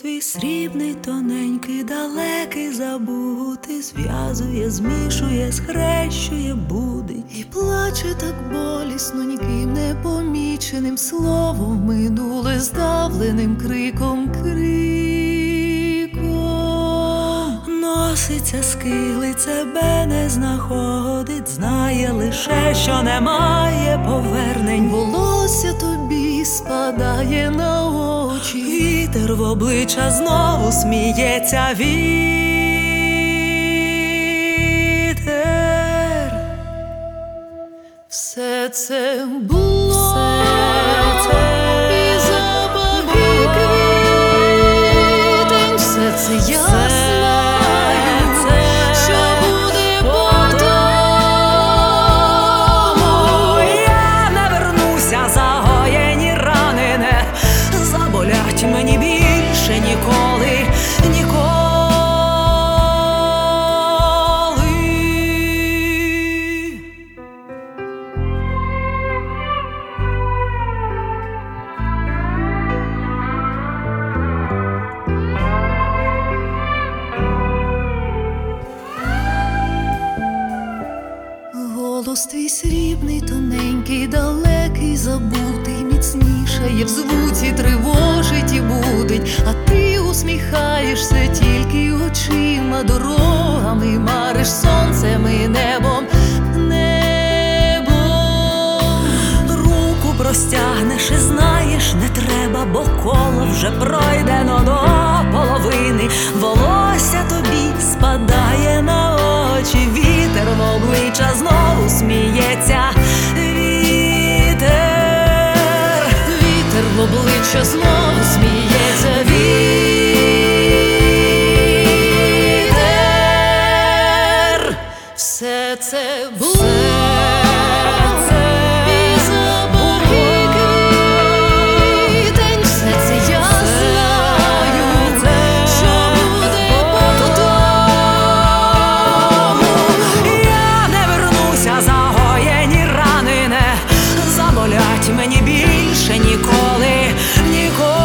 твій срібний, тоненький, далекий, забутий, зв'язує, змішує, схрещує, будить. І плаче так болісно, ніким непоміченим словом минуле здавленим криком криком. Носиться, скилить, себе не знаходить, знає лише, що немає повернень. Волосся тобі спадає на. Вітер в обличчя знову сміється вітер. Все це було Голос твій срібний, тоненький, далекий, забутий, міцнішає в звуці, тривожить і будить, а ти усміхаєшся тільки очима, дорогами, мариш сонцем і небом, небом. Руку простягнеш і знаєш, не треба, бо коло вже пройдено до половини. Волосся тобі спадає на очі, вітер в обличчя знову обличчя знову сміється мені більше ніколи, ніколи.